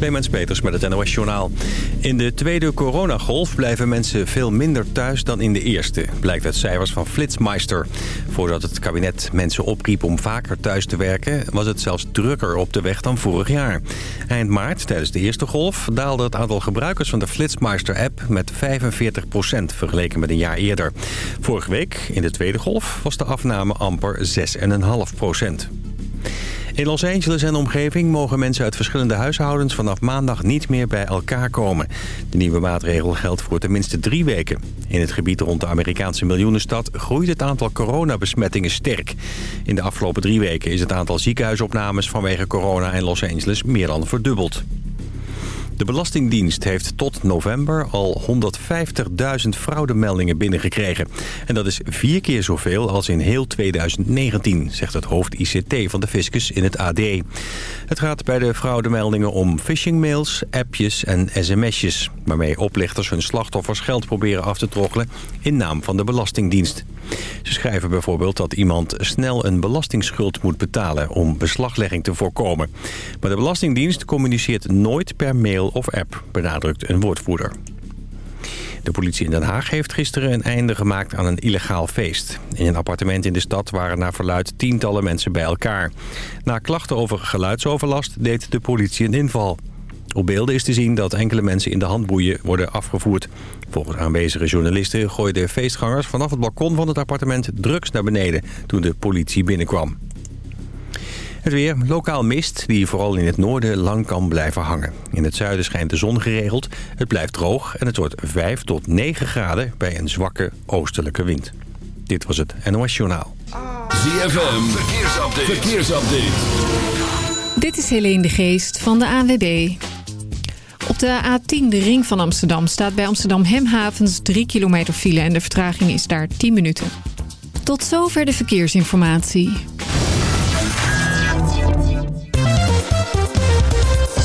Clemens Peters met het NOS Journaal. In de tweede coronagolf blijven mensen veel minder thuis dan in de eerste. Blijkt uit cijfers van Flitsmeister. Voordat het kabinet mensen opriep om vaker thuis te werken... was het zelfs drukker op de weg dan vorig jaar. Eind maart, tijdens de eerste golf... daalde het aantal gebruikers van de Flitsmeister-app met 45% vergeleken met een jaar eerder. Vorige week, in de tweede golf, was de afname amper 6,5 in Los Angeles en omgeving mogen mensen uit verschillende huishoudens vanaf maandag niet meer bij elkaar komen. De nieuwe maatregel geldt voor tenminste drie weken. In het gebied rond de Amerikaanse miljoenenstad groeit het aantal coronabesmettingen sterk. In de afgelopen drie weken is het aantal ziekenhuisopnames vanwege corona in Los Angeles meer dan verdubbeld. De Belastingdienst heeft tot november al 150.000 fraudemeldingen binnengekregen. En dat is vier keer zoveel als in heel 2019, zegt het hoofd ICT van de Fiscus in het AD. Het gaat bij de fraudemeldingen om phishingmails, appjes en sms'jes... waarmee oplichters hun slachtoffers geld proberen af te troggelen in naam van de Belastingdienst. Ze schrijven bijvoorbeeld dat iemand snel een belastingsschuld moet betalen om beslaglegging te voorkomen. Maar de Belastingdienst communiceert nooit per mail of app, benadrukt een woordvoerder. De politie in Den Haag heeft gisteren een einde gemaakt aan een illegaal feest. In een appartement in de stad waren naar verluid tientallen mensen bij elkaar. Na klachten over geluidsoverlast deed de politie een inval. Op beelden is te zien dat enkele mensen in de handboeien worden afgevoerd. Volgens aanwezige journalisten gooiden feestgangers vanaf het balkon van het appartement drugs naar beneden toen de politie binnenkwam. Het weer, lokaal mist, die vooral in het noorden lang kan blijven hangen. In het zuiden schijnt de zon geregeld, het blijft droog en het wordt 5 tot 9 graden bij een zwakke oostelijke wind. Dit was het NOS Journaal. ZFM, verkeersupdate. verkeersupdate. Dit is Helene de Geest van de ANWB. Op de A10, de ring van Amsterdam, staat bij Amsterdam Hemhavens 3 kilometer file en de vertraging is daar 10 minuten. Tot zover de verkeersinformatie.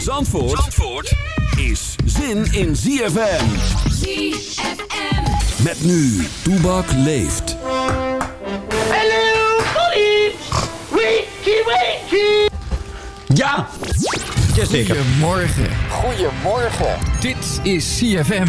In Zandvoort, Zandvoort is zin in ZFM. ZFM. Met nu, Toebak leeft. Hello, police! Wakey, wakey! Ja. Jazeker. Goedemorgen. Goedemorgen. Dit is CFM.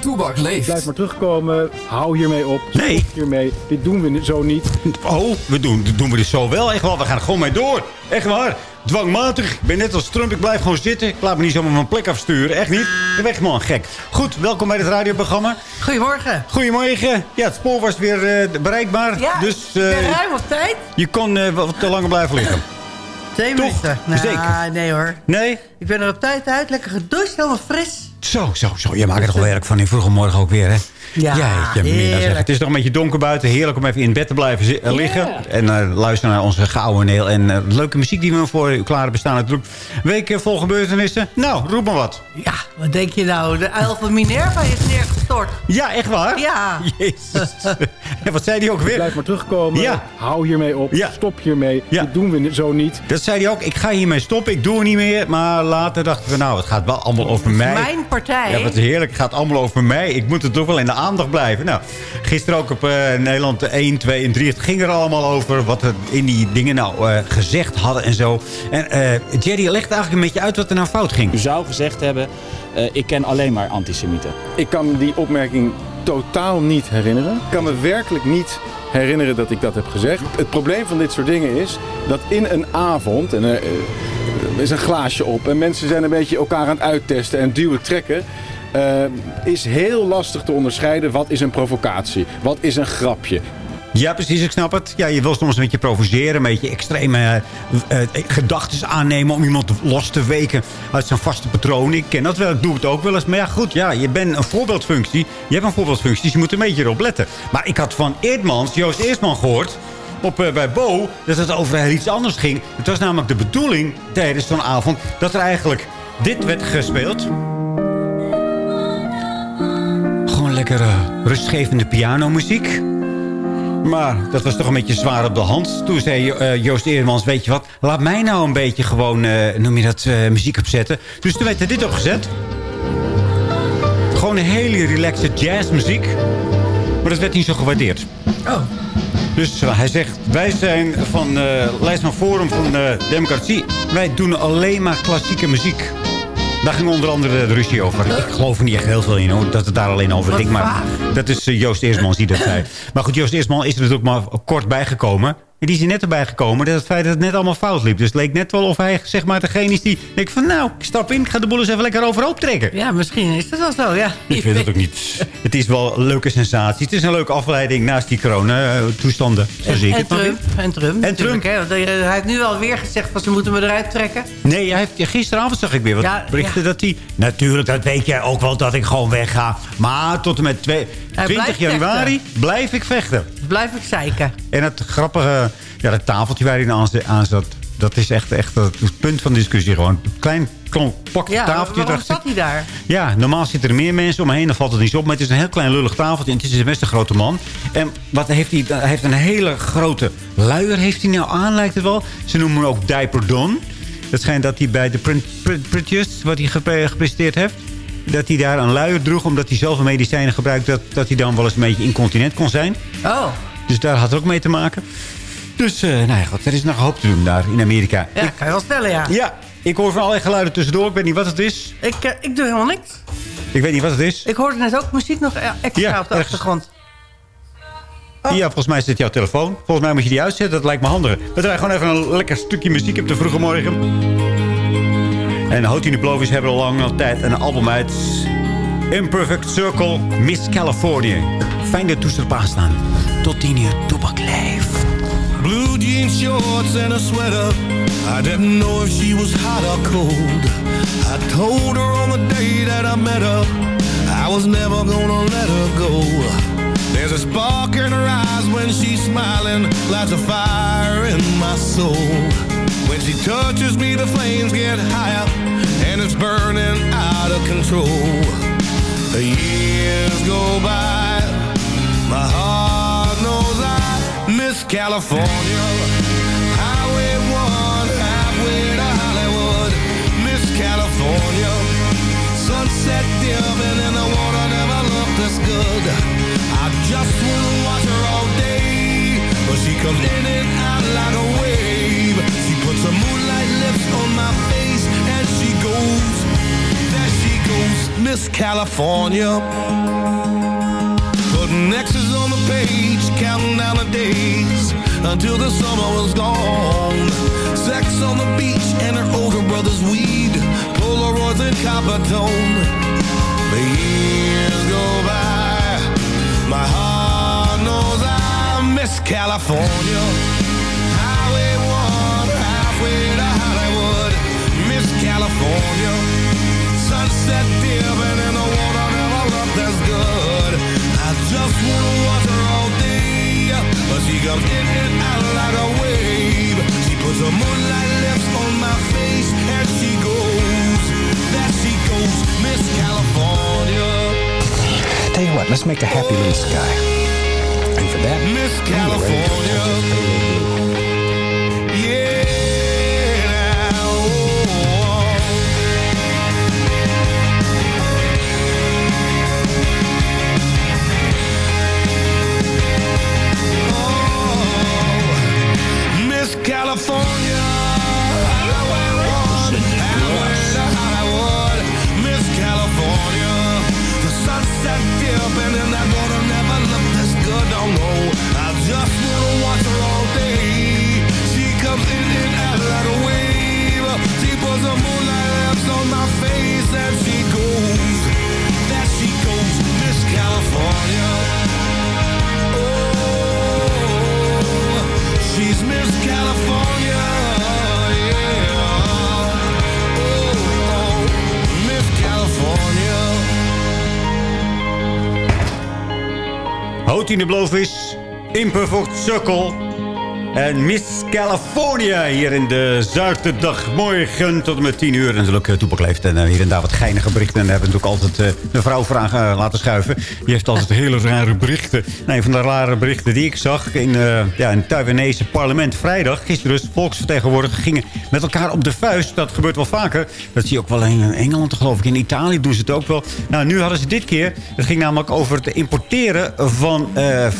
Toebak leeft. Blijf maar terugkomen. Hou hiermee op. Nee. Stop hiermee. Dit doen we zo niet. Oh, we doen, doen we dit zo wel. Echt wel, we gaan er gewoon mee door. Echt waar. Dwangmatig. Ik ben net als Trump. Ik blijf gewoon zitten. Ik laat me niet zomaar mijn plek afsturen. Echt niet. Echt man gek. Goed, welkom bij het radioprogramma. Goedemorgen. Goedemorgen. Ja, het spoor was weer eh, bereikbaar. Ja, dus eh, ruim op tijd. je kon eh, wat te langer blijven liggen. Twee minuten. Nou, Zeker. nee hoor. Nee? Ik ben er op tijd uit. Lekker gedoucht, helemaal fris. Zo, zo, zo. Je maakt er toch werk van in vroege morgen ook weer, hè? Ja, Jeetje, mina, zeg. heerlijk. Het is nog een beetje donker buiten. Heerlijk om even in bed te blijven eh, liggen. En eh, luisteren naar onze gouden neel. En eh, leuke muziek die we voor u klaar bestaan natuurlijk. Week vol gebeurtenissen. Nou, roep maar wat. Ja, wat denk je nou? De uil van Minerva is neergestort. Ja, echt waar? Ja. Jezus. En wat zei hij ook weer? Blijf maar terugkomen. Ja. Hou hiermee op. Ja. Stop hiermee. Ja. Dit doen we zo niet. Dat zei hij ook. Ik ga hiermee stoppen. Ik doe het niet meer. Maar later dachten we, nou, het gaat wel allemaal over mij. Mijn partij. Ja, wat heerlijk. Het gaat allemaal over mij. Ik moet er toch wel in de aandacht blijven. Nou, gisteren ook op eh, Nederland 1, 2 en 3. Het ging er allemaal over wat we in die dingen nou eh, gezegd hadden en zo. En eh, Jerry legt eigenlijk een beetje uit wat er nou fout ging. U zou gezegd hebben, eh, ik ken alleen maar antisemieten. Ik kan me die opmerking totaal niet herinneren. Ik kan me werkelijk niet herinneren dat ik dat heb gezegd. Het probleem van dit soort dingen is dat in een avond... En er, eh, is een glaasje op en mensen zijn een beetje elkaar aan het uittesten en duwen, trekken... eh, is heel lastig te onderscheiden wat is een provocatie, wat is een grapje. Ja, precies, ik snap het. Ja, je wil soms een beetje provoceren, een beetje extreme eh, gedachten aannemen om iemand los te weken uit zijn vaste patroon. Ik ken dat wel, ik doe het ook wel eens. Maar ja, goed, ja, je bent een voorbeeldfunctie. Je hebt een voorbeeldfunctie, dus je moet een beetje erop letten. Maar ik had van Eerdmans, Joost Eerstman gehoord, op, eh, bij Bo, dat het over iets anders ging. Het was namelijk de bedoeling tijdens zo'n avond dat er eigenlijk dit werd gespeeld. Gewoon lekkere rustgevende pianomuziek. Maar dat was toch een beetje zwaar op de hand. Toen zei eh, Joost Eermans, weet je wat... laat mij nou een beetje gewoon, eh, noem je dat, eh, muziek opzetten. Dus toen werd er dit opgezet. Gewoon een hele relaxe jazzmuziek. Maar dat werd niet zo gewaardeerd. Oh. Dus hij zegt, wij zijn van uh, lijst van Forum van uh, Democratie. Wij doen alleen maar klassieke muziek. Daar ging onder andere de ruzie over. Ik geloof er niet echt heel veel in hoor, dat het daar alleen over ging. Maar dat is uh, Joost Eersmans die dat zei. Maar goed, Joost Eersman is er natuurlijk maar kort bijgekomen. Die is er net erbij gekomen. Dat het feit dat het net allemaal fout liep. Dus het leek net wel of hij zeg maar degene is die denkt van... nou, ik stap in, ik ga de boel eens even lekker overhoop trekken. Ja, misschien is dat wel zo, ja. Ik weet het ook niet. Het is wel een leuke sensatie. Het is een leuke afleiding naast die corona-toestanden. Zo zie ik en het Trump, en Trump. En Trump. Hè, hij heeft nu alweer gezegd van ze moeten me eruit trekken. Nee, hij heeft, gisteravond zag ik weer wat Ja, berichten dat hij... Natuurlijk, dat weet jij ook wel dat ik gewoon wegga. Maar tot en met twee, Hij 20 blijft januari blijf ik vechten. Blijf ik zeiken. En het grappige, ja, dat tafeltje waar hij aan, aan zat... dat is echt, echt het punt van discussie gewoon. Een klein compact Ja, tafeltje. waarom zat hij daar? Ja, normaal zitten er meer mensen omheen. Dan valt het niet op. Maar het is een heel klein lullig tafeltje. En het is best een grote man. En wat heeft hij? Hij heeft een hele grote luier. Heeft hij nou aan, lijkt het wel. Ze noemen hem ook Diaper Don. Het schijnt dat hij bij de print, print, Printjes, wat hij gepre- gepresteerd heeft... dat hij daar een luier droeg. Omdat hij zelf een medicijnen gebruikt. Dat, dat hij dan wel eens een beetje incontinent kon zijn. Oh, Dus daar had het ook mee te maken. Dus, eh nou ja, goed, er is nog hoop te doen daar in Amerika. ja, kan je wel stellen, ja. Ja, ik hoor van allerlei geluiden tussendoor. Ik weet niet wat het is. Ik, eh, ik doe helemaal niks. Ik weet niet wat het is. Ik hoorde net ook muziek nog eh, extra Ja, op de ergens. achtergrond. Ja, volgens mij zit jouw telefoon. Volgens mij moet je die uitzetten. Dat lijkt me handiger. We draaien gewoon even een lekker stukje muziek op de vroege morgen. En Houghton Blovis hebben al lang al tijd een album uit. Imperfect Circle, Miss California. Fijn dat toestel op aanstaan. Tot 10 uur, Toebak. Blue jean shorts and a sweater. I didn't know if she was hot or cold. I told her on the day that I met her, I was never gonna let her go. There's a spark in her eyes when she's smiling, lights a fire in my soul. When she touches me, the flames get higher, and it's burning out of control. The years go by, my heart Miss California. Highway 1, halfway to Hollywood, miss California. Sunset dimming and the water never looked this good. I just wanna watch her all day, but she comes in and out like a wave. She puts her moonlight lips on my face and she goes, there she goes, Miss California. On the page, counting down the days until the summer was gone. Sex on the beach and her older brother's weed, Polaroids and copper tone. The years go by, my heart knows I miss California. Highway 1, halfway to Hollywood, miss California. Sunset dimming and the water never looked as good. I just wanna watch comes in and out like a wave. She puts her moonlight lips on my face and she goes, there she goes, Miss California. Tell you what, let's make a happy little sky. And for that, Miss California. Sunset dipping and that water Tiene bloofis, imper voor het sukkel. En Miss California hier in de zaterdagmorgen tot en met 10 uur. En natuurlijk uh, Toepak leeft en uh, hier en daar wat geinige berichten. En daar hebben we natuurlijk altijd uh, vrouw voor aan uh, laten schuiven. Die heeft altijd hele rare berichten. Nou, een van de rare berichten die ik zag in, uh, ja, in het Taiwanese parlement vrijdag. Gisteren dus volksvertegenwoordigers gingen met elkaar op de vuist. Dat gebeurt wel vaker. Dat zie je ook wel in Engeland geloof ik. In Italië doen ze het ook wel. Nou, nu hadden ze dit keer. Het ging namelijk over het importeren van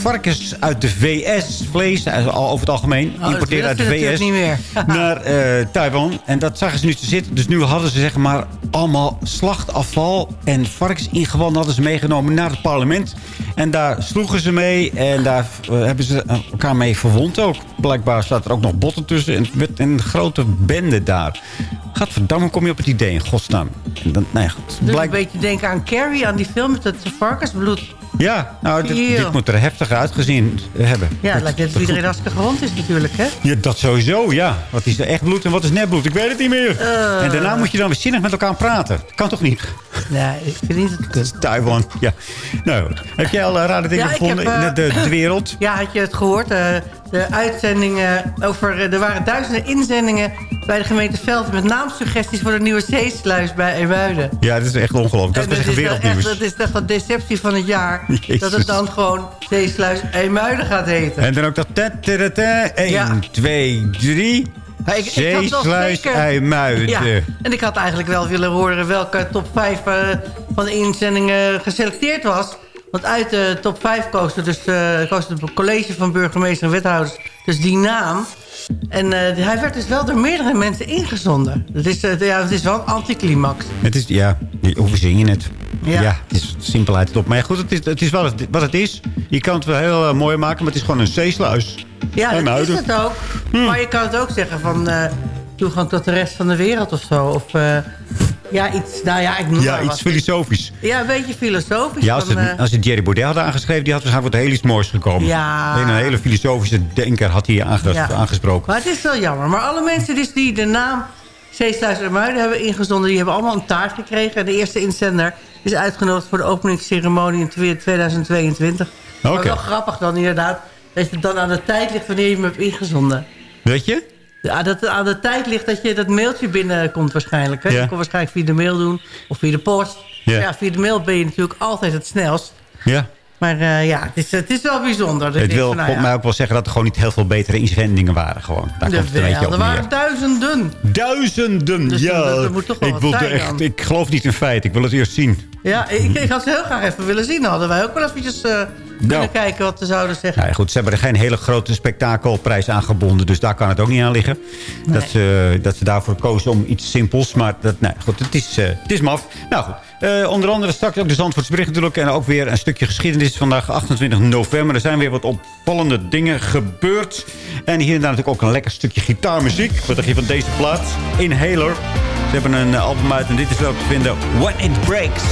varkens uit de VS. Vlees, over het algemeen. Oh, importeren uit de VS naar uh, Taiwan. En dat zagen ze nu te zitten. Dus nu hadden ze zeg maar allemaal slachtafval en varkensingewanden hadden ze meegenomen naar het parlement. En daar sloegen ze mee en daar uh, hebben ze elkaar mee verwond ook. Blijkbaar staat er ook nog botten tussen en een grote bende daar. Gadverdamme, kom je op het idee in godsnaam. En dan. Dus een beetje denken aan Carrie, aan die film met het varkensbloed. Ja, nou, dit, dit, moet er heftig uitgezien hebben. Ja, het lijkt net of iedereen hartstikke gewond is natuurlijk, hè? Ja, dat sowieso, ja. Wat is er echt bloed en wat is netbloed? Ik weet het niet meer. Uh... En daarna moet je dan weer zinnig met elkaar praten. Kan toch niet? Nee, ik vind niet dat het Taiwan, ja. Nou, heb jij al uh, rare dingen ja, gevonden heb, uh, in de, de, wereld? Ja, had je het gehoord? De uitzendingen over... er waren duizenden inzendingen bij de gemeente Velden... met naamsuggesties voor de nieuwe zeesluis bij Eemuiden. Ja, dat is echt ongelooflijk. Dat is echt wereldnieuws. Dat is echt een deceptie van het jaar. Jezus. Dat het dan gewoon zeesluis Eemuiden gaat heten. En dan ook dat... 1, 2, 3... Ja, ik, Zeesluis IJmuiden. Ja, en ik had eigenlijk wel willen horen welke top 5 uh, van de inzendingen geselecteerd was. Want uit de top 5 koos er dus uh, koos het college van burgemeester en wethouders dus die naam. En uh, hij werd dus wel door meerdere mensen ingezonden. Het is, uh, ja, het is wel een anticlimax. Het is, ja, hoe zing je het? Ja. ja, het is simpelheid top. Maar goed, het is, het is wel wat het is. Je kan het wel heel uh, mooi maken, maar het is gewoon een zeesluis. Ja, dat is het ook. Hm. Maar je kan het ook zeggen van toegang tot de rest van de wereld of zo. Of ja, iets, nou ja, ik noem ja, iets filosofisch. Ja, een beetje filosofisch. Ja, als, het, uh... als het Jerry Baudet had aangeschreven, die had waarschijnlijk wat heel iets moois gekomen. Ja. Een hele filosofische denker had hij aange ja. aangesproken. Maar het is wel jammer. Maar alle mensen dus die de naam Zeesluis en Muiden hebben ingezonden... die hebben allemaal een taart gekregen. En de eerste inzender is uitgenodigd voor de openingsceremonie in 2022. Okay. Maar wel grappig dan inderdaad... dat het dan aan de tijd ligt wanneer je hem hebt ingezonden. Weet je? Ja, dat het aan de tijd ligt dat je dat mailtje binnenkomt waarschijnlijk. Hè? Ja. Je kon waarschijnlijk via de mail doen of via de post. Ja. ja. via de mail ben je natuurlijk altijd het snelst. Ja. Maar uh, ja, het is, het is wel bijzonder. Het wil nou, mij ook wel zeggen dat er gewoon niet heel veel betere inzendingen waren. Gewoon. Daar komt het een beetje op Er waren duizenden. Duizenden, dus ja. Dat, dat moet toch wel ik, wilde echt, ik geloof niet in feit. Ik wil het eerst zien. Ja, ik, ik had ze heel graag even willen zien. Dan hadden wij ook wel eventjes... Uh, kunnen nou. kijken wat ze zouden zeggen. Ja, goed, ze hebben er geen hele grote spektakelprijs aan gebonden. Dus daar kan het ook niet aan liggen. Nee. Dat, ze, dat ze daarvoor kozen om iets simpels. Maar dat, nee, goed, het, is, uh, het is maf. Nou goed, uh, onder andere straks ook de Zandvoortsbericht natuurlijk. En ook weer een stukje geschiedenis. Vandaag 28 november. Er zijn weer wat opvallende dingen gebeurd. En hier en daar natuurlijk ook een lekker stukje gitaarmuziek. Wat dacht je van deze plaat? Inhaler. Ze hebben een album uit en dit is wel te vinden. When It Breaks.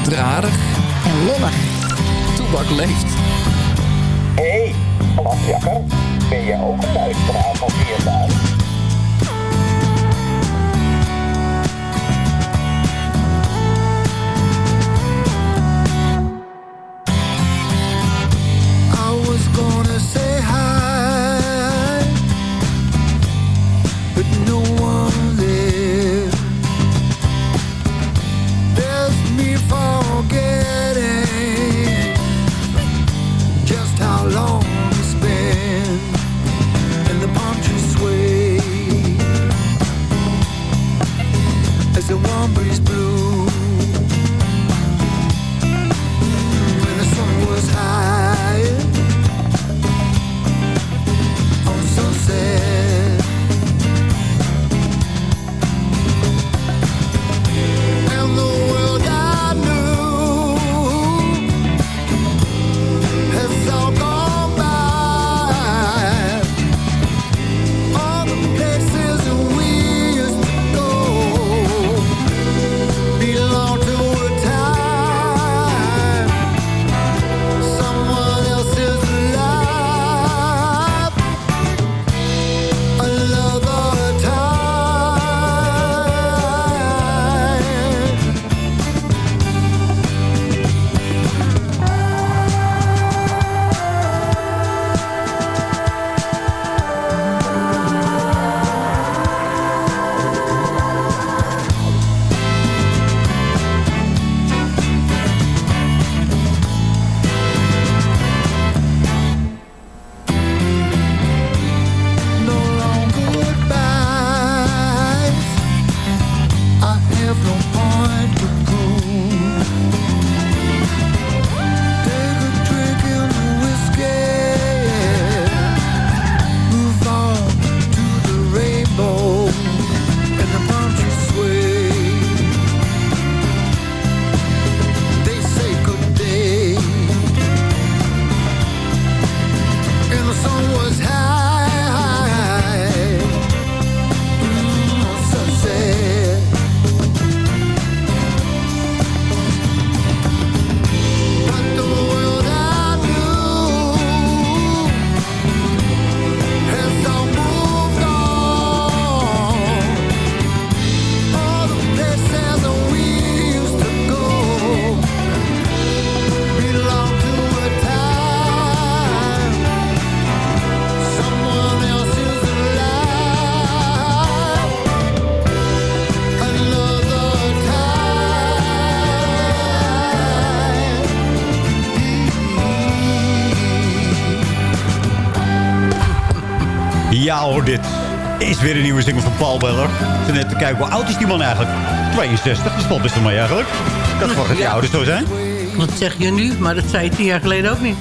Langdradig En lollig. Toebak leeft. Hey, glasjakker. Ben jij ook een luisteraar van Vierdaag? Dit is weer een nieuwe single van Paul Beller. Ik zit net te kijken, hoe oud is die man eigenlijk? 62, dat valt best wel mee eigenlijk. Dat verwacht dat die Ja. ouders zo zijn. Dat zeg je nu, maar dat zei je tien jaar geleden ook niet.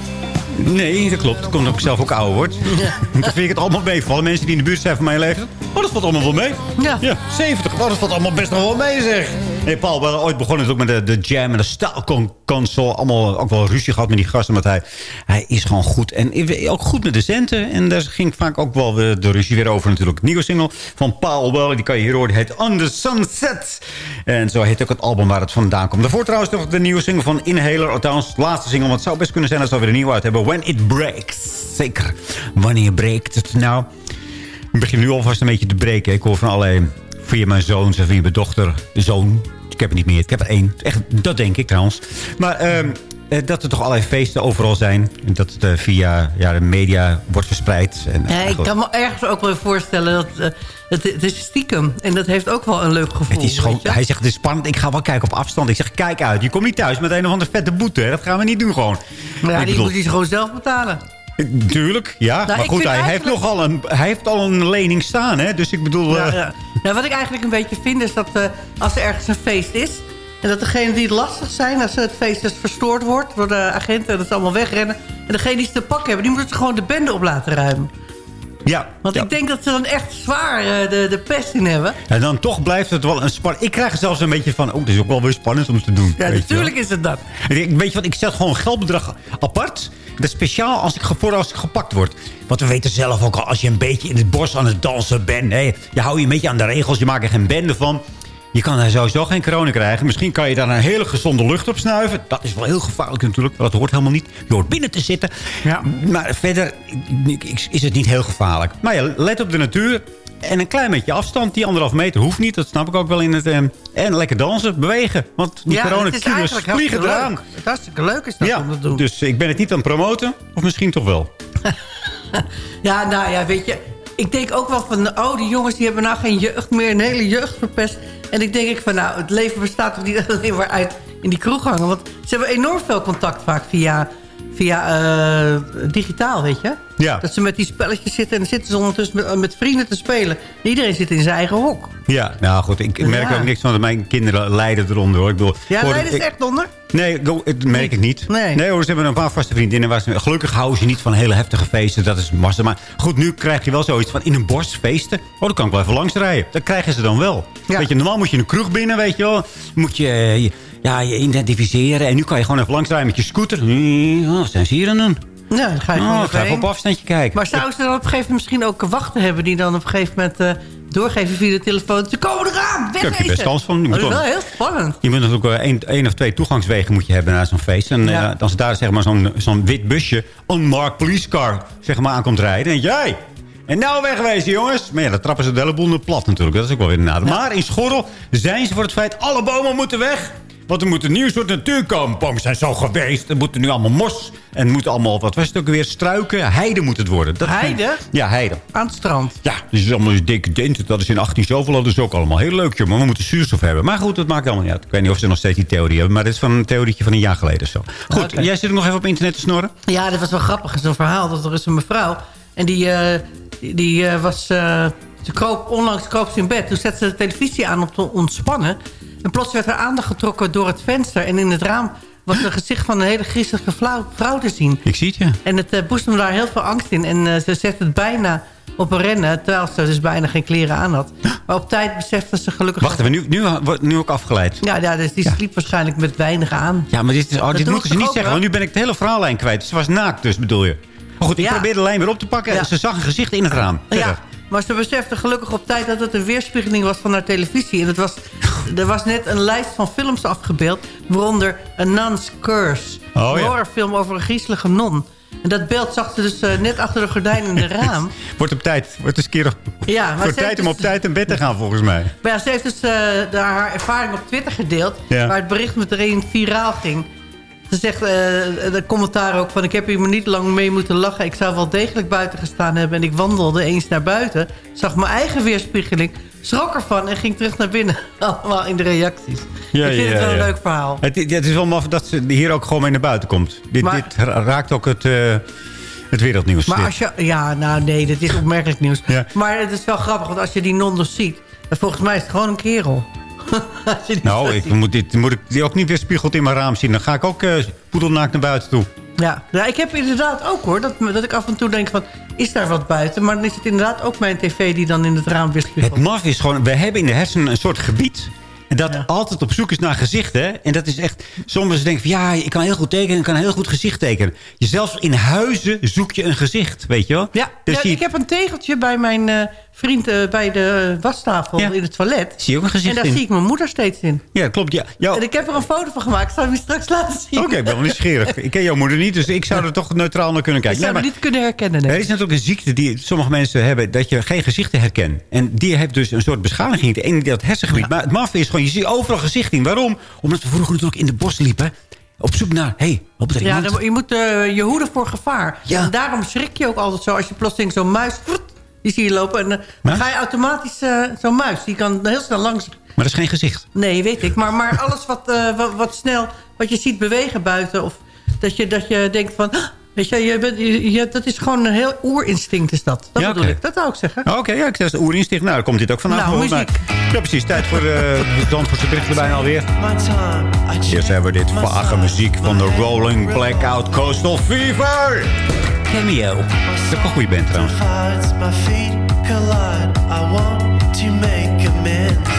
Nee, dat klopt. Dat komt omdat ik zelf ook ouder word. Dan vind ik het allemaal meevallen. Mensen die in de buurt zijn van mijn leeftijd. Oh, dat valt allemaal wel mee. Ja. Ja, 70. Oh, dat valt allemaal best nog wel mee, zeg. Nee, Paul, wel ooit begonnen het ook met de, de jam en de staalconsole. Allemaal ook wel ruzie gehad met die gasten. Want hij, is gewoon goed. En ook goed met de centen. En daar ging vaak ook wel weer de ruzie weer over natuurlijk. Nieuwe single van Paul Well. Die kan je hier horen. Heet On the Sunset. En zo heet ook het album waar het vandaan komt. Daarvoor trouwens nog de nieuwe single van Inhaler. Althans, de laatste single. Want het zou best kunnen zijn dat ze alweer een nieuwe uit hebben. When It Breaks. Zeker. Wanneer breekt het nou? Ik begin nu alvast een beetje te breken. Ik hoor van allerlei via mijn zoons en via mijn dochter, zoon. Ik heb er niet meer. Ik heb er één. Echt, dat denk ik trouwens. Maar eh, dat er toch allerlei feesten overal zijn. En dat het eh, via ja, de media wordt verspreid. En, Ja, ik kan me ergens ook wel voorstellen dat eh, het, het is stiekem. En dat heeft ook wel een leuk gevoel. Het is gewoon, hij zegt het is spannend. Ik ga wel kijken op afstand. Ik zeg kijk uit. Je komt niet thuis met een of andere vette boete. hè. Dat gaan we niet doen gewoon. Maar ja, Ik die bedoel- moet hij gewoon zelf betalen. Tuurlijk, ja. Nou, maar goed, hij heeft, nogal een, hij heeft al een lening staan. Hè? Dus ik bedoel... Ja, eh, ja. Nou, wat ik eigenlijk een beetje vind is dat eh, als er ergens een feest is... en dat degenen die het lastig zijn als het feest dus verstoord wordt... door de agenten en dat ze allemaal wegrennen... en degenen die ze te pakken hebben... die moeten er gewoon de bende op laten ruimen. ja, Want ja. ik denk dat ze dan echt zwaar eh, de, de pest in hebben. En dan toch blijft het wel een spannend... Ik krijg er zelfs een beetje van... Oh, het is ook wel weer spannend om te doen. Ja, natuurlijk is het dat. Ik- Weet je wat, ik zet gewoon een geldbedrag apart. Dat is speciaal als ik, voor als ik gepakt word. Want we weten zelf ook al, als je een beetje in het bos aan het dansen bent... Hè, je houdt je een beetje aan de regels, je maakt er geen bende van... Je kan daar sowieso geen corona krijgen. Misschien kan je daar een hele gezonde lucht op snuiven. Dat is wel heel gevaarlijk natuurlijk. Dat hoort helemaal niet. Je hoort binnen te zitten. Ja. Maar verder is het niet heel gevaarlijk. Maar ja, let op de natuur. En een klein beetje afstand. Die anderhalf meter hoeft niet. Dat snap ik ook wel in het... eh, en lekker dansen, bewegen. Want die Ja, eigenlijk vliegen eraan. leuk. Het is hartstikke leuk is dat Ja, om te doen. dus ik ben het niet aan het promoten. Of misschien toch wel. Ja, nou ja, weet je... Ik denk ook wel van, oh, die jongens die hebben nou geen jeugd meer. Een hele jeugd verpest. En ik denk ik van, nou, het leven bestaat niet alleen maar uit in die kroeg hangen. Want ze hebben enorm veel contact vaak via, via eh, digitaal, weet je. Ja. Dat ze met die spelletjes zitten en dan zitten ze ondertussen met, met vrienden te spelen. Iedereen zit in zijn eigen hok. Ja, nou goed. Ik merk Ja. ook niks van dat mijn kinderen lijden eronder. Hoor. Ik bedoel, Ja, hoor, nee, is ik- echt onder. Nee, dat merk ik niet. Nee. hoor, ze hebben een paar vaste vriendinnen. Waar ze, gelukkig houden ze niet van hele heftige feesten. Dat is massa. Maar goed, nu krijg je wel zoiets van in een borst feesten. Oh, dan kan ik wel even langs rijden. Dat krijgen ze dan wel. Weet je, normaal moet je een kroeg binnen, weet je wel. Moet je eh, je- ja, je identificeren. En nu kan je gewoon even langs rijden met je scooter. Hmm, Oh, wat zijn ze hier aan doen? Ja, dan ga je Oh, ik ga even op afstandje kijken. Maar zouden ze dan op een gegeven moment misschien ook wachten hebben... die dan op een gegeven moment eh, doorgeven via de telefoon... ze komen eraan, Daar heb je wegwezen. best kans van. Je Dat is wel heel spannend. Je moet natuurlijk wel één, één of twee toegangswegen moet je hebben naar zo'n feest. En Ja. eh, als daar zeg maar zo'n zo'n wit busje, unmarked police car, zeg maar aankomt rijden. Dan denk je, hey, en nou wegwezen jongens. Maar ja, dan trappen ze de hele boel plat natuurlijk. Dat is ook wel weer een nadeel. Maar in Schorrel zijn ze voor het feit, alle bomen moeten weg. Want er moet een nieuw soort natuur komen. Bomen zijn zo geweest. Er moeten nu allemaal mos. En moeten allemaal, wat was het ook weer, struiken. Heide moet het worden. Dat Heide? Ja, heide. Aan het strand. Ja, dus is allemaal decadent. Dat is in 18 zoveel. Dat is ook allemaal heel leuk, joh. Maar we moeten zuurstof hebben. Maar goed, dat maakt allemaal niet uit. Ik weet niet of ze nog steeds die theorie hebben. Maar dit is van een theorietje van een jaar geleden zo. Goed, jij zit ook nog even op internet te snorren? Ja, dat was wel grappig. Zo'n verhaal. Dat er is een mevrouw. En die, eh, die, die, eh, was... eh, ze kroop, onlangs kroop ze in bed. Toen zette ze de televisie aan om te ontspannen. En plots werd haar aandacht getrokken door het venster. En in het raam was een gezicht van een hele griezelige vrouw, te zien. Ik zie het, ja. En het uh, boezemde daar heel veel angst in. En eh, ze zette het bijna op een rennen. Terwijl ze dus bijna geen kleren aan had. Maar op tijd besefte ze gelukkig... Wacht even, nu, nu, wordt nu ook afgeleid. Ja, ja dus die sliep waarschijnlijk met weinig aan. Ja, maar dit, is, oh, dit moeten ze niet zeggen. Want nu ben ik de hele verhaallijn kwijt. Ze was naakt dus, bedoel je? Maar goed, ik Ja. probeer de lijn weer op te pakken. Ja. Ze zag een gezicht in het raam. Verder. Ja, maar ze besefte gelukkig op tijd dat het een weerspiegeling was van haar televisie. En het was, er was net een lijst van films afgebeeld, waaronder A Nun's Curse. Oh, een ja. horrorfilm over een griezelige non. En dat beeld zag ze dus eh, net achter de gordijn in de raam. Wordt op tijd. Wordt eens een keer op, Ja, maar tijd om dus- op tijd in bed te gaan, volgens mij. Maar ja, ze heeft dus eh, haar ervaring op Twitter gedeeld... Ja. waar het bericht meteen viraal ging. Ze zegt, eh, de commentaar ook van... ik heb hier maar niet lang mee moeten lachen. Ik zou wel degelijk buiten gestaan hebben... en ik wandelde eens naar buiten. Zag mijn eigen weerspiegeling. Schrok ervan en ging terug naar binnen. Allemaal in de reacties. Ja, ik vind ja, het wel een ja. leuk verhaal. Het, het is wel maf dat ze hier ook gewoon mee naar buiten komt. Dit, Maar- dit ra- raakt ook het, eh, het wereldnieuws. Maar dit. als je... Ja, nou nee, dit is opmerkelijk nieuws. Maar het is wel grappig, want als je die non dus ziet... dan volgens mij is het gewoon een kerel. Je Nou, ik moet, dit, moet ik die ook niet weer spiegeld in mijn raam zien. Dan ga ik ook eh poedelnaakt naar buiten toe. Ja, ja, ik heb inderdaad ook hoor. Dat, dat ik af en toe denk van, is daar wat buiten? Maar dan is het inderdaad ook mijn tv die dan in het raam weerspiegelt. Het maf is gewoon, we hebben in de hersenen een soort gebied... En dat altijd op zoek is naar gezichten. En dat is echt... Sommigen denken van ja, ik kan heel goed tekenen. Ik kan een heel goed gezicht tekenen. Je, zelfs in huizen zoek je een gezicht, weet je wel? Ja, Dus ja, je- ik heb een tegeltje bij mijn eh, vriend eh, bij de wastafel Ja. in het toilet. Zie je ook een gezicht En daar in? zie ik mijn moeder steeds in. Ja, klopt. Ja. Jou- En ik heb er een foto van gemaakt. Zal ik je straks laten zien? Oké, ik ben wel nieuwsgierig. Ik ken jouw moeder niet, dus ik zou er toch neutraal naar kunnen Ik kijken. zou Nee, het maar niet kunnen herkennen. denk er ik. is natuurlijk een ziekte die sommige mensen hebben... dat je geen gezichten herkent. En die heeft dus een soort beschadiging in dat hersengebied. Maar het maf is gewoon, je ziet overal gezicht in. Waarom? Omdat we vroeger natuurlijk in de bos liepen... op zoek naar, hé, hey, wat er Ja, dan- je moet eh, je hoeden voor gevaar. Ja. En daarom schrik je ook altijd zo als je plotseling zo'n muis... Die zie je lopen en eh, dan ga je automatisch eh, zo'n muis. Die kan heel snel langs Maar dat is geen gezicht. Nee, weet ik. Maar, maar alles wat, eh, wat, wat snel, wat je ziet bewegen buiten... of dat je, dat je denkt van... "Ah, Weet je, je, bent, je, je- dat is gewoon een heel oerinstinct is dat. Dat Ja, bedoel ik. Dat zou ik zeggen. Oké, ja, ik zeg de oerinstinct. Nou, daar komt dit ook vanaf. Nou, mij. Ja, precies. Tijd voor de Zandvoortse berichten bijna alweer. Eerst hebben we dit vage muziek van de Rolling Blackout Coastal Fever. Cameo. Dat is ook een goede band trouwens. My feet collide. I want to make amends.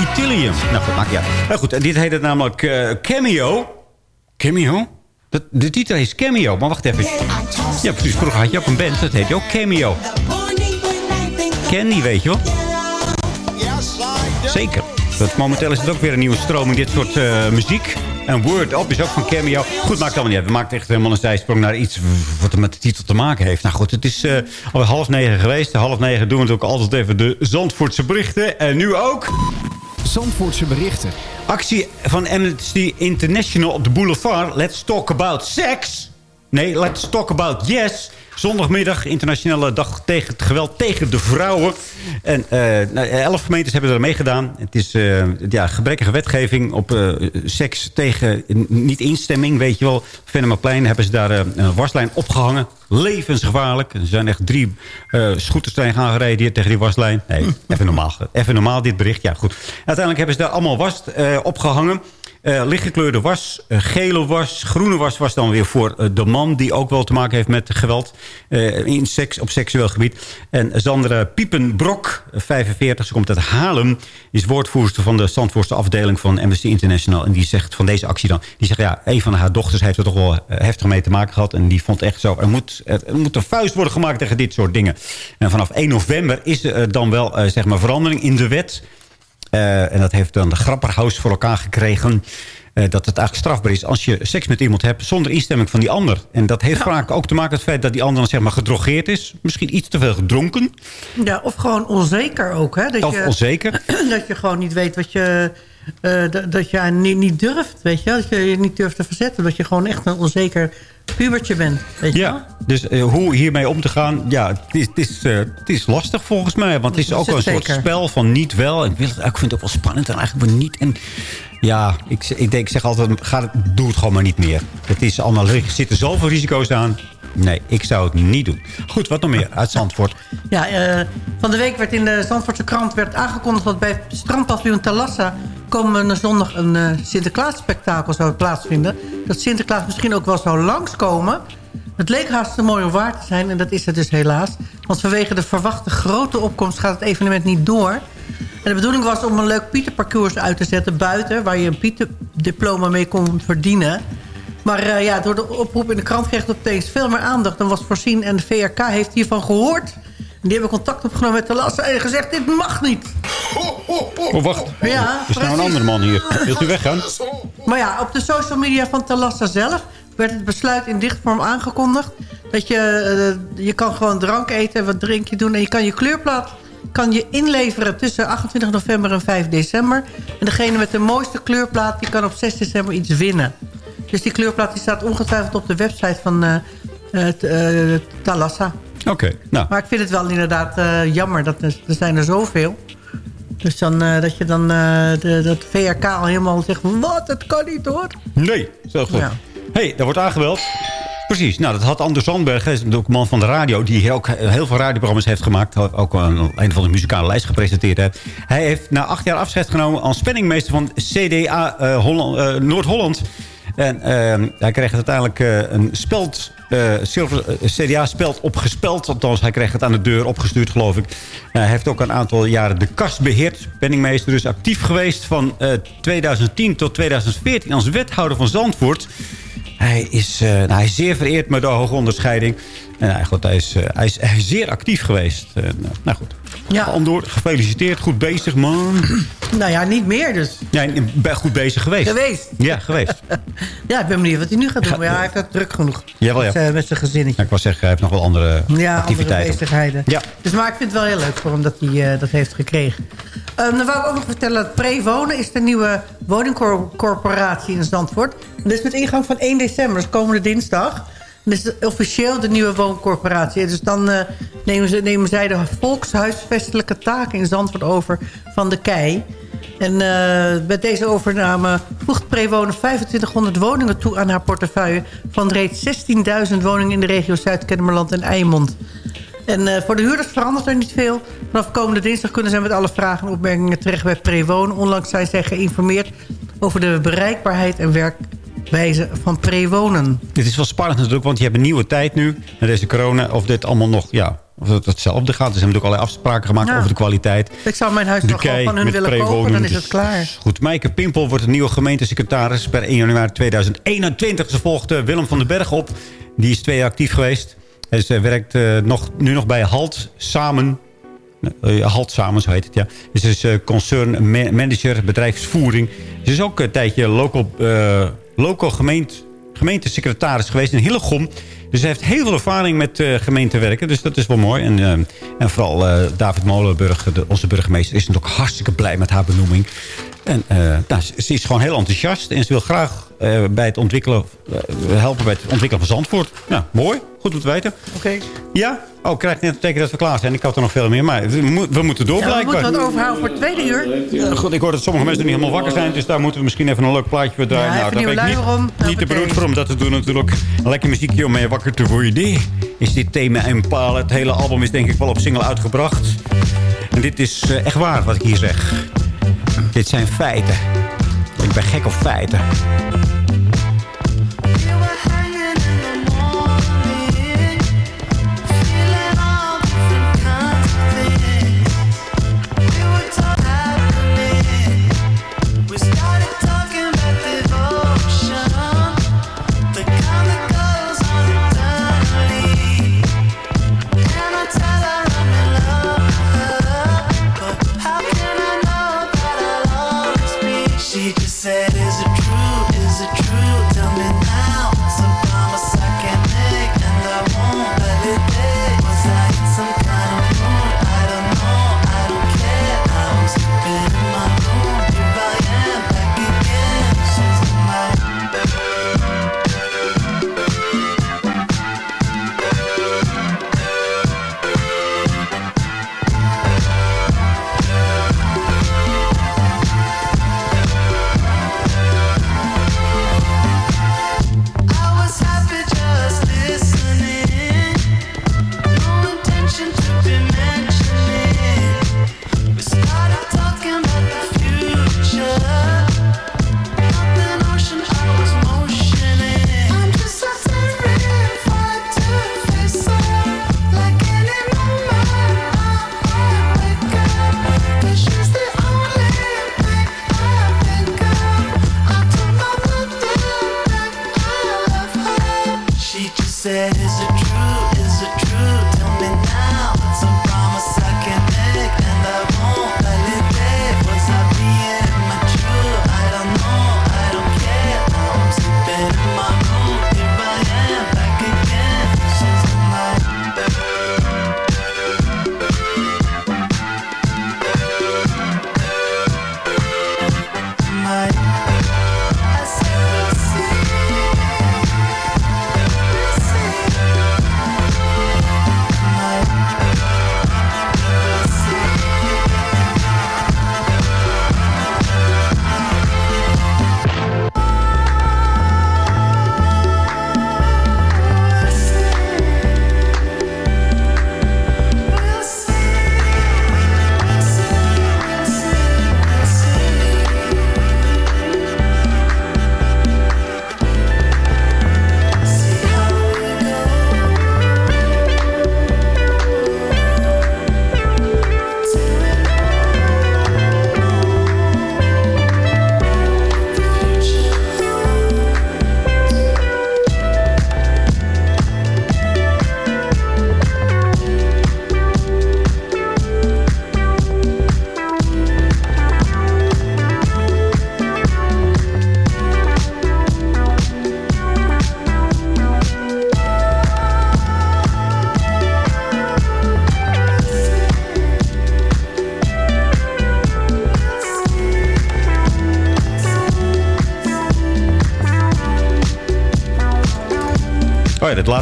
Italium. Nou goed, maakt ja. Nou goed, en dit heet het namelijk eh, Cameo. Cameo? Dat, de titel is Cameo, maar wacht even. Ja, precies. Vroeger had je ook een band, dat heet ook Cameo. Candy, weet je wel. Zeker. Dat momenteel is het ook weer een nieuwe stroming, dit soort eh, muziek. En Word Up is ook van Cameo. Goed, maakt allemaal niet uit. We maken echt helemaal een zijsprong naar iets wat er met de titel te maken heeft. Nou goed, het is uh, alweer half negen geweest. Half negen doen we natuurlijk altijd even de Zandvoortse berichten. En nu ook... Zandvoortse berichten. Actie van Amnesty International op de boulevard. Let's talk about sex. Nee, let's talk about yes. Zondagmiddag, internationale dag tegen het geweld tegen de vrouwen. En uh, elf gemeentes hebben er mee gedaan. Het is uh, ja, gebrekkige wetgeving op uh, seks tegen niet-instemming. Weet je wel, Venemaplein hebben ze daar een waslijn opgehangen. Levensgevaarlijk. Er zijn echt drie scooters aangereden hier tegen die waslijn. Nee, even normaal. Even normaal dit bericht. Ja, goed. Uiteindelijk hebben ze daar allemaal was opgehangen. Uh, lichtgekleurde was, uh, gele was, groene was was dan weer voor uh, de man... die ook wel te maken heeft met geweld in seks, op seksueel gebied. En Sandra Piepenbrok, 45, ze komt uit Haarlem... is woordvoerster van de Zandvoortse afdeling van Amnesty International. En die zegt van deze actie dan... die zegt, ja, een van haar dochters heeft er toch wel heftig mee te maken gehad. En die vond echt zo, er moet, er moet een vuist worden gemaakt tegen dit soort dingen. En vanaf 1 november is er dan wel, zeg maar, verandering in de wet... Uh, en dat heeft dan de Grapperhaus voor elkaar gekregen. Uh, dat het eigenlijk strafbaar is als je seks met iemand hebt zonder instemming van die ander. En dat heeft ja. vaak ook te maken met het feit dat die ander dan zeg maar gedrogeerd is. Misschien iets te veel gedronken. Ja, of gewoon onzeker ook. Hè? Dat of je, onzeker. Dat je gewoon niet weet wat je... Uh, dat, je niet, niet durft, weet je. Dat je je niet durft te verzetten. Dat je gewoon echt een onzeker pubertje bent. Weet je ja, dus uh, hoe hiermee om te gaan... Ja, het is, het is, uh, het is lastig volgens mij. Want het is ook het een zeker. soort spel van niet wel. Ik, vind het ook wel spannend en eigenlijk wel niet. En ja, ik, ik, denk, ik zeg altijd, ga doe het gewoon maar niet meer. Het is allemaal, er zitten zoveel risico's aan. Nee, ik zou het niet doen. Goed, wat nog meer uit Zandvoort? Ja, uh, van de week werd in de Zandvoortse krant werd aangekondigd... dat bij strandpaviljoen Talassa komende zondag een uh, Sinterklaas-spektakel zou plaatsvinden. Dat Sinterklaas misschien ook wel zou langskomen. Het leek haast te mooi om waar te zijn en dat is het dus helaas. Want vanwege de verwachte grote opkomst gaat het evenement niet door... En de bedoeling was om een leuk Pieterparcours uit te zetten buiten... waar je een Pieter-diploma mee kon verdienen. Maar uh, ja, door de oproep in de krant kreeg het opeens veel meer aandacht dan was voorzien. En de VRK heeft hiervan gehoord. En die hebben contact opgenomen met de Lassa en gezegd, dit mag niet. Oh, wacht. Ja, er is nou een andere man hier. Wilt u weggaan? Maar ja, op de social media van Talassa zelf werd het besluit in dichtvorm aangekondigd. Dat je, uh, je kan gewoon drank eten, wat drinkje doen en je kan je kleurplaat kan je inleveren tussen 28 november en 5 december. En degene met de mooiste kleurplaat... die kan op 6 december iets winnen. Dus die kleurplaat die staat ongetwijfeld op de website van uh, Talassa. Oké, okay, nou. Maar ik vind het wel inderdaad jammer. Dat er, er zijn er zoveel. Dus dan, dat je dan de, dat VRK al helemaal zegt... wat, het kan niet hoor. Nee, zo goed. Ja. hey, daar wordt aangebeld. Precies, nou dat had Anders Zandberg, is ook een man van de radio... die ook heel veel radioprogramma's heeft gemaakt. Ook een, een van de muzikale lijst gepresenteerd heeft. Hij heeft na acht jaar afscheid genomen als spanningmeester van CDA Holland, uh, Noord-Holland. En uh, hij kreeg uiteindelijk een speld... CDA-speld opgespeld. Althans, hij kreeg het aan de deur opgestuurd, geloof ik. hij heeft ook een aantal jaren de kast beheerd. Penningmeester dus actief geweest van 2010 tot 2014... als wethouder van Zandvoort... Hij is, nou, hij zeer vereerd met de hoge onderscheiding. En goed, hij, is, hij, is, hij is zeer actief geweest. nou goed. Ja. Antwoord, gefeliciteerd. Goed bezig, man. Nou ja, niet meer dus. Ja, goed bezig geweest. Geweest. Ja, geweest. ja, ik ben benieuwd wat hij nu gaat doen. Maar ja, hij heeft het druk genoeg. Jawel, ja. Met, met zijn gezinnetje. Ja, ik wou zeggen, hij heeft nog wel andere ja, activiteiten. Andere bezigheden. Ja. Dus, maar ik vind het wel heel leuk voor hem dat hij dat heeft gekregen. Um, dan wou ik ook nog vertellen dat Prewonen is de nieuwe woningcorporatie in Zandvoort. Dat is met ingang van 1 december, dus komende dinsdag. Dat is officieel de nieuwe wooncorporatie. Dus dan uh, nemen, ze, nemen zij de volkshuisvestelijke taken in Zandvoort over van de KEI. En uh, met deze overname voegt Prewonen 2500 woningen toe aan haar portefeuille... van reeds 16.000 woningen in de regio Zuid-Kennemerland en Eimond. En uh, voor de huurders verandert er niet veel. Vanaf komende dinsdag kunnen zij met alle vragen en opmerkingen terecht bij Prewonen. Onlangs zijn zij geïnformeerd over de bereikbaarheid en werk wijze van prewonen. Dit is wel spannend natuurlijk, want je hebt een nieuwe tijd nu. Met deze corona, of dit allemaal nog, ja, of het hetzelfde gaat. Er zijn natuurlijk allerlei afspraken gemaakt Ja. over de kwaliteit. Ik zou mijn huis gewoon kei van hun willen kopen, dan is dus- het klaar. Goed, Maaike Pimpel wordt de nieuwe gemeentesecretaris per 1 januari 2021. Ze volgt eh, Willem van den Berg op. Die is twee jaar actief geweest. En ze werkt eh, nog, nu nog bij Halt Samen. Eh, halt Samen, zo heet het, ja. Ze is concern ma- manager bedrijfsvoering. Ze is ook een tijdje local, local gemeente, gemeentesecretaris geweest in Hillegom. Dus ze heeft heel veel ervaring met eh gemeentewerken. Dus dat is wel mooi. En, eh, en vooral eh, David Molenburg, onze burgemeester, is natuurlijk hartstikke blij met haar benoeming. En eh, nou, ze- is gewoon heel enthousiast. En ze wil graag eh, bij het ontwikkelen, eh, helpen bij het ontwikkelen van Zandvoort. Ja, mooi. Goed om te weten. Oké. Ja? Oh, ik krijg net een teken dat we klaar zijn. Ik had er nog veel meer. Maar we, mo- we moeten door Ja, we moeten wat overhouden voor het tweede uur. Ja, goed, ik hoor dat sommige mensen niet helemaal wakker zijn. Dus daar moeten we misschien even een leuk plaatje voor draaien. Ja, nou, daar ben ik niet, erom. niet te beroerd voor om dat te doen natuurlijk. Een lekker muziekje om mee wakker te worden. Is dit thema Impala. Het hele album is denk ik wel op single uitgebracht. En dit is echt waar wat ik hier zeg. Dit zijn feiten. Ik ben gek op feiten.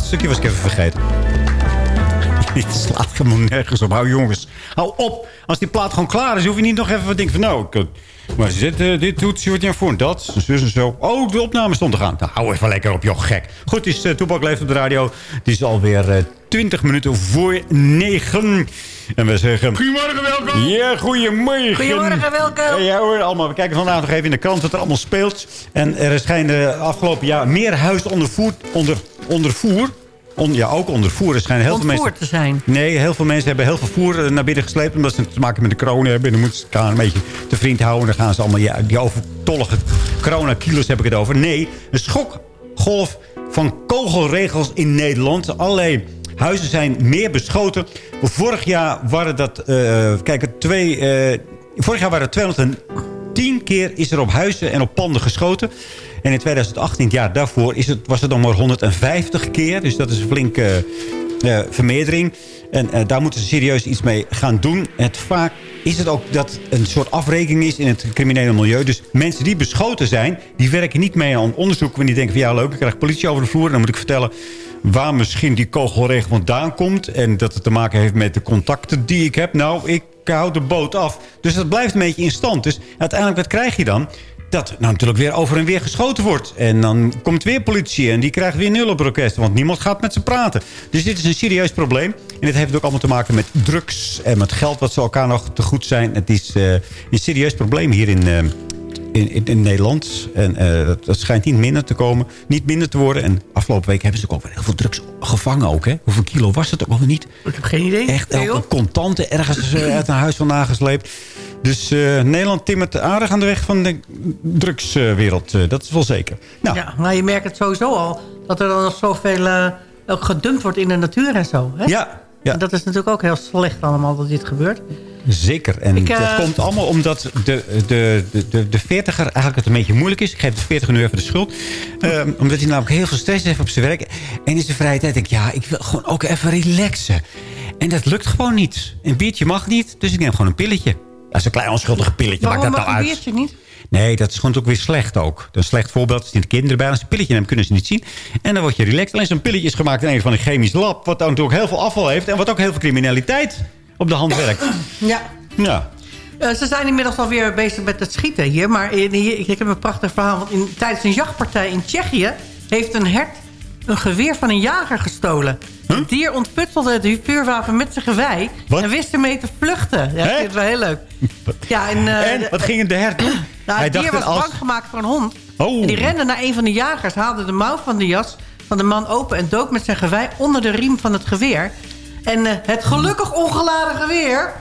Laatste stukje was ik even vergeten. Dit slaat gewoon nergens op. Hou jongens, hou op. Als die plaat gewoon klaar is, hoef je niet nog even wat denken van... nou, ik, eh, maar dit, eh, dit toetje wordt niet voor en dat, en zus en zo. Oh, de opname stond te gaan. Nou, hou even lekker op, joh, gek. Goed, het is uh, Toepak leeft op de radio. Het is alweer eh 20 minuten voor negen. En we zeggen... Goedemorgen, welkom. Ja, goedemorgen. Goedemorgen, welkom. Ja hoor, allemaal. We kijken vandaag nog even in de krant wat er allemaal speelt. En er schijnen afgelopen jaar meer huizen onder voer... Onder, onder voer on- ja, ook onder voer. Er schijnen heel veel mensen... Te zijn. Nee, heel veel mensen hebben heel veel voer eh, naar binnen gesleept... omdat ze te maken met de corona hebben. En dan moeten ze elkaar een beetje te vriend houden. Dan gaan ze allemaal... Ja, die overtollige corona-kilo's heb ik het over. Nee, een schokgolf van kogelregels in Nederland. Allerlei huizen zijn meer beschoten. Vorig jaar waren dat... eh kijk, twee... eh, vorig jaar waren het 210 keer is er op huizen en op panden geschoten. En in 2018, het jaar daarvoor, is het, was het nog maar 150 keer. Dus dat is een flinke eh, vermeerdering. En eh, daar moeten ze serieus iets mee gaan doen. Het vaak is het ook dat een soort afrekening is in het criminele milieu. Dus mensen die beschoten zijn, die werken niet mee aan onderzoek. Want die denken van ja leuk, ik krijg politie over de vloer. En dan moet ik vertellen waar misschien die kogelregel vandaan komt. En dat het te maken heeft met de contacten die ik heb. Nou, ik hou de boot af. Dus dat blijft een beetje in stand. Dus uiteindelijk, wat krijg je dan? Dat nou natuurlijk weer over en weer geschoten wordt. En dan komt weer politie en die krijgt weer nul op request. Want niemand gaat met ze praten. Dus dit is een serieus probleem. En het heeft ook allemaal te maken met drugs en met geld wat ze elkaar nog te goed zijn. Het is eh, een serieus probleem hier in, eh, in, in, in Nederland. En eh, dat, dat schijnt niet minder te komen. Niet minder te worden. En afgelopen week hebben ze ook wel heel veel drugs gevangen ook. Hè? Hoeveel kilo was het ook nog niet? Ik heb geen idee. Echt Nee, contanten ergens eh, uit een huis vandaan gesleept. Dus eh, Nederland timmert aardig aan de weg van de drugswereld. dat is wel zeker. Nou, Ja, maar je merkt het sowieso al. Dat er dan nog zoveel ook gedumpt wordt in de natuur en zo. Hè? Ja, ja. En dat is natuurlijk ook heel slecht allemaal dat dit gebeurt. Zeker. En Ik, eh, dat komt allemaal omdat de, de, de, de, veertiger eigenlijk het een beetje moeilijk is. Ik geef de veertiger nu even de schuld. Ehm, omdat hij namelijk heel veel stress heeft op zijn werk. En in zijn vrije tijd denk ik, ja, ik wil gewoon ook even relaxen. En dat lukt gewoon niet. Een biertje mag niet, dus ik neem gewoon een pilletje. Dat is een klein onschuldig pilletje. Waarom Maakt dat nou een uit? biertje niet? Nee, dat is gewoon ook weer slecht ook. Een slecht voorbeeld is dat de kinderen bij als een pilletje nemen, kunnen ze niet zien. En dan word je relaxed. Alleen zo'n pilletje is gemaakt in een van een chemisch lab. Wat dan natuurlijk heel veel afval heeft. En wat ook heel veel criminaliteit op de hand werkt. Ja. Ja. Eh, ze zijn inmiddels alweer bezig met het schieten hier. Maar in- hier, ik, heb een prachtig verhaal. Want in, tijdens een jachtpartij in Tsjechië... heeft een hert een geweer van een jager gestolen. Het dier ontfutselde het vuurwapen met zijn gewei... Wat? en wist ermee te vluchten. Ja, dat is wel heel leuk. Ja, en, En wat ging de hert doen? Nou, het dier was als- bang gemaakt voor een hond. Oh. En die rende naar een van de jagers, haalde de mouw van de jas van de man open... en dook met zijn gewei onder de riem van het geweer. En eh, het gelukkig ongeladen geweer...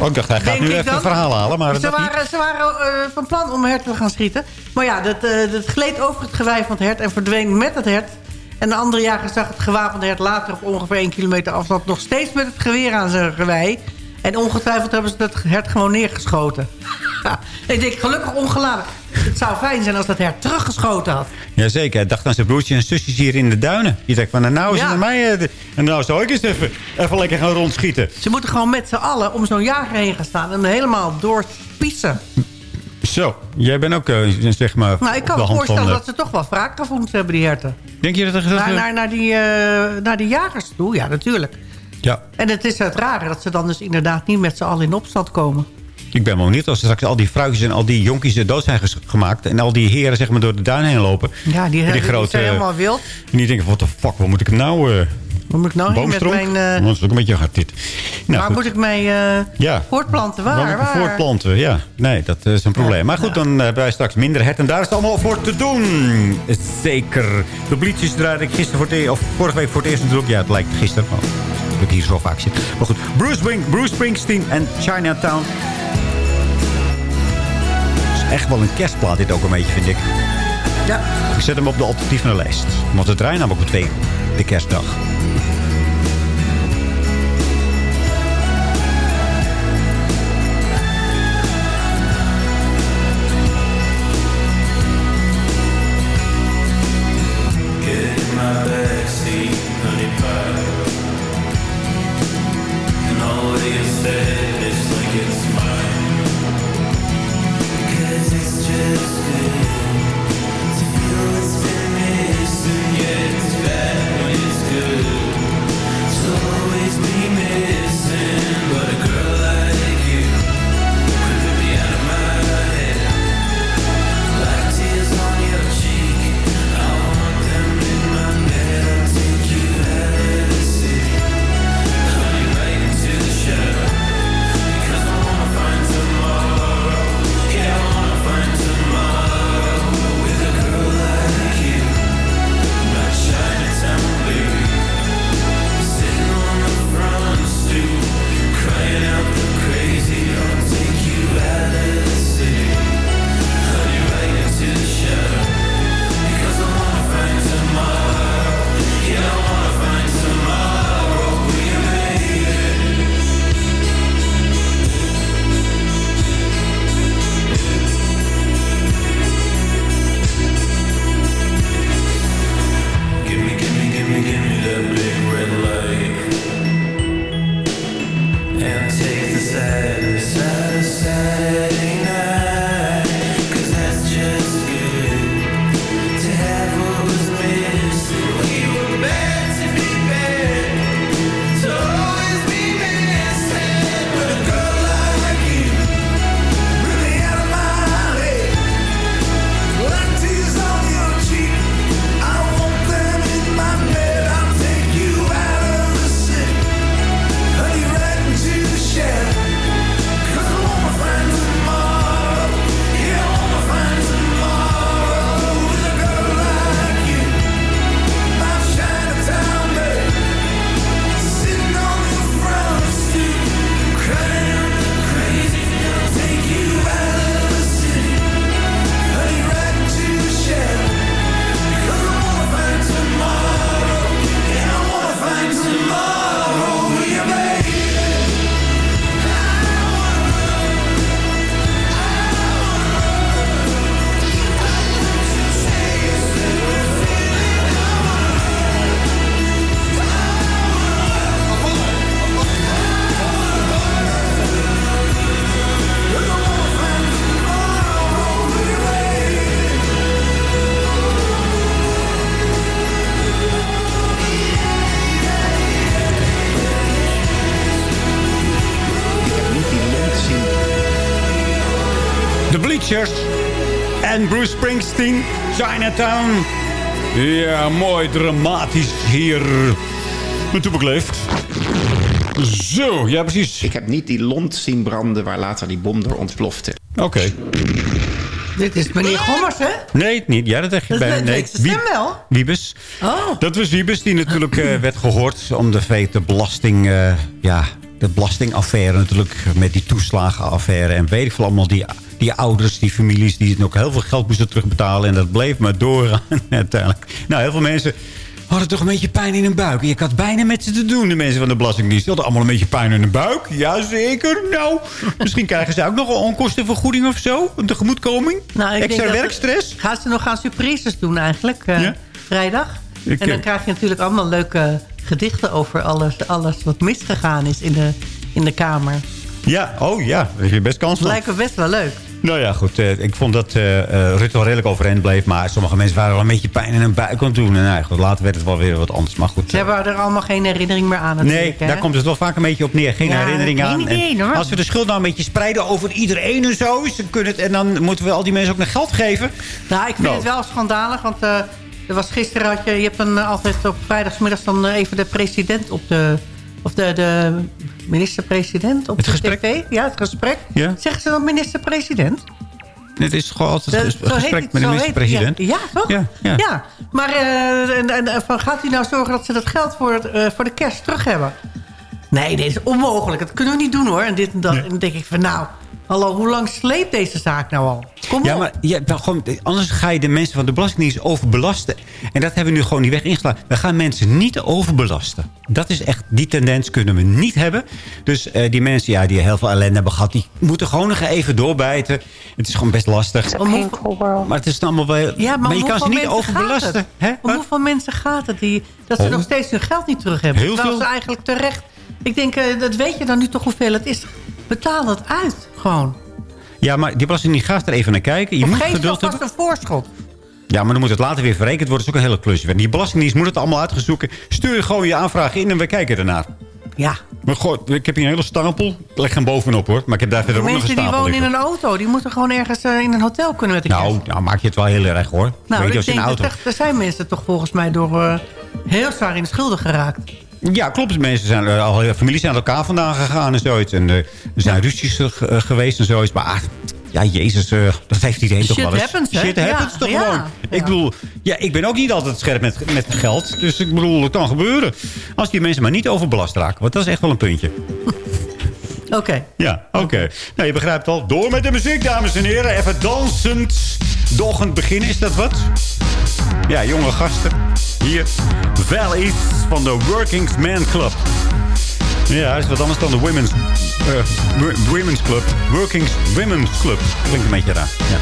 Oh, ik dacht, hij gaat nu even een verhaal halen. Maar ze, dat niet. waren, ze waren eh, van plan om hert te gaan schieten. Maar ja, dat, eh, dat gleed over het gewei van het hert en verdween met het hert. En de andere jager zag het gewapende hert later op ongeveer 1 kilometer afstand... nog steeds met het geweer aan zijn gewei. En ongetwijfeld hebben ze dat hert gewoon neergeschoten. ik denk, gelukkig ongeladen. Het zou fijn zijn als dat hert teruggeschoten had. Jazeker, hij dacht aan zijn broertjes en zusjes hier in de duinen. Je denkt van, nou is Ja. het aan mij. eh, En nou zou ik eens even, even lekker gaan rondschieten. Ze moeten gewoon met z'n allen om zo'n jager heen gaan staan... en helemaal doorpissen. Zo, jij bent ook, eh, zeg maar, Nou, ik kan me voorstellen van... eh, dat ze toch wel wraakgevoelens hebben, die herten. Denk je dat er... Naar, naar, naar, die, eh, naar die jagers toe, ja, natuurlijk. Ja, En het is het rare dat ze dan dus inderdaad niet met z'n allen in opstand komen. ik ben wel benieuwd als straks al die fruitjes en al die jonkies eh, dood zijn gemaakt... en al die heren zeg maar door de duin heen lopen. Ja, die, die, grote, zijn helemaal wild. En die denken, wat de fuck, waar moet ik nou... eh Waar moet ik nou met mijn... eh, Want dat is ook een beetje hard dit. Nou, waar goed. moet ik mij eh, Ja. voortplanten? Waar? Waar? voortplanten? Ja, nee, dat is een probleem. Maar goed, dan hebben wij straks minder het. En daar is het allemaal voor te doen. Zeker. De blietjes draaide ik gisteren voor het e- of vorige week voor het eerst natuurlijk. Ja, het lijkt gisteren. Oh, dat ik hier zo vaak zit. Maar goed, Bruce, Spring, Bruce Springsteen en Chinatown. Het is echt wel een kerstplaat dit ook een beetje, vind ik. Ja. Ik zet hem op de alternatieve lijst. Want het draaien namelijk op twee de kerstdag. 16, Chinatown. Ja, mooi dramatisch hier. Met toebekleef. Zo, ja precies. Ik heb niet die lont zien branden waar later die bom door ontplofte. Oké. Dit is meneer Gommers, hè? Nee, niet. Ja, dat zeg je bij nee. stem wel. Wiebes. Oh. Dat was Wiebes die natuurlijk eh, werd gehoord om de vete belasting... Eh, ja, de belastingaffaire natuurlijk. Met die toeslagenaffaire. En weet ik veel allemaal die, die ouders, die families... die ook heel veel geld moesten terugbetalen. En dat bleef maar doorgaan uiteindelijk. Nou, heel veel mensen hadden toch een beetje pijn in hun buik. En je had bijna met ze te doen, de mensen van de Belastingdienst. Die hadden allemaal een beetje pijn in hun buik. Jazeker. Nou, misschien krijgen ze ook nog een onkostenvergoeding of zo. Een tegemoetkoming. Nou, ik Extra denk dat- werkstress. Gaan ze nog gaan surprises doen eigenlijk, eh, vrijdag. Ik, en dan krijg je natuurlijk allemaal leuke gedichten over alles, alles wat misgegaan is in de, in de Kamer. Ja, oh ja. Daar heb je best kans Dat van. lijkt me best wel leuk. Nou ja, goed. eh, ik vond dat eh, Rutte wel redelijk overeind bleef. Maar sommige mensen waren wel een beetje pijn in hun buik aan het doen. En nou, goed, later werd het wel weer wat anders. Maar goed. Ze hebben er allemaal geen herinnering meer aan Nee, hè? daar komt het wel vaak een beetje op neer. Geen Ja, herinnering geen aan. idee, hoor. als we de schuld nou een beetje spreiden over iedereen en zo... is, dan kunnen het, en dan moeten we al die mensen ook nog geld geven. Nou, ik vind Nou. het wel schandalig, want er was gisteren had je, je hebt dan eh, altijd op vrijdagsmiddags dan eh, even de president op de, of de, de minister-president op Het de gesprek? tv. Ja, het gesprek. Ja. Zeggen ze dan minister-president? Het is gewoon altijd een heet gesprek met de minister-president. Ja, ja, toch? Ja, ja. Ja, maar eh, en, en, van, gaat hij nou zorgen dat ze dat geld voor, het, voor de kerst terug hebben? Nee, dit is onmogelijk. Dat kunnen we niet doen hoor. En, dit en dat. En dan denk ik van nou, hallo, hoe lang sleept deze zaak nou al? Kom Ja, op. maar ja, wel gewoon, anders ga je de mensen van de Belastingdienst overbelasten. En dat hebben we nu gewoon die weg ingeslagen. We gaan mensen niet overbelasten. Dat is echt, die tendens kunnen we niet hebben. Dus eh, die mensen ja, die heel veel ellende hebben gehad... die moeten gewoon nog even doorbijten. Het is gewoon best lastig. Maar het is allemaal wel... Ja, maar, je kan ze hoeveel niet mensen overbelasten. gaat Hè? Om hoeveel mensen gaat het die, dat ze Oh. nog steeds hun geld niet terug hebben? Heel Terwijl veel. ze eigenlijk terecht... Ik denk, eh, dat weet je dan nu toch hoeveel het is. Betaal het uit, gewoon. Ja, maar die Belastingdienst gaat er even naar kijken. Je Of moet geef geduld een voorschot. Ja, maar dan moet het later weer verrekend worden. Dat is ook een hele klusje. Die Belastingdienst moet het allemaal uitgezoeken. Stuur gewoon je aanvraag in en we kijken ernaar. Ja. Maar goh, ik heb hier een hele stapel. Ik leg hem bovenop hoor. Maar ik heb daar verder ook nog een Mensen die stapel wonen in een auto, die moeten gewoon ergens eh, in een hotel kunnen met de kerst. Nou, nou, maak je het wel heel erg hoor. Nou, Weet je, ik als een denk auto... dat er, er zijn mensen toch volgens mij door eh, heel zwaar in de schulden geraakt. Ja, klopt. Mensen zijn eh, al families zijn aan elkaar vandaan gegaan en zoiets. En eh, er zijn ruzies eh, ge- eh, geweest en zoiets. Maar ah, ja, Jezus, eh, dat heeft iedereen toch Shit wel eens. happens, hè? Shit happens toch ja, gewoon. ja. Ik bedoel, ja, ik ben ook niet altijd scherp met, met geld. Dus ik bedoel, het kan gebeuren. Als die mensen maar niet overbelast raken. Want dat is echt wel een puntje. Oké. Ja, oké. Nou, je begrijpt al. Door met de muziek, dames en heren. Even dansend. Doggend beginnen, is dat wat? Ja, jonge gasten. Hier. Valleys van de Working Man Club. Ja, is wat anders dan de Women's, eh, wo- women's Club. Working Women's Club. Klinkt een beetje raar. Ja,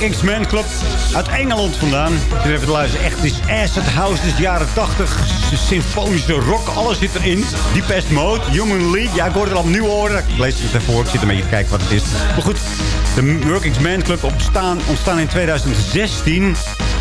Workingsman Club uit Engeland vandaan. Toen even te luisteren. Echt, het is acid house, is jaren 80. Symfonische rock, alles zit erin. Deepest Mode, Human League. Ja, ik hoorde het al opnieuw horen. Ik lees het ervoor, ik zit een beetje te kijken wat het is. Maar goed, de Workingsman Club ontstaan in 2016.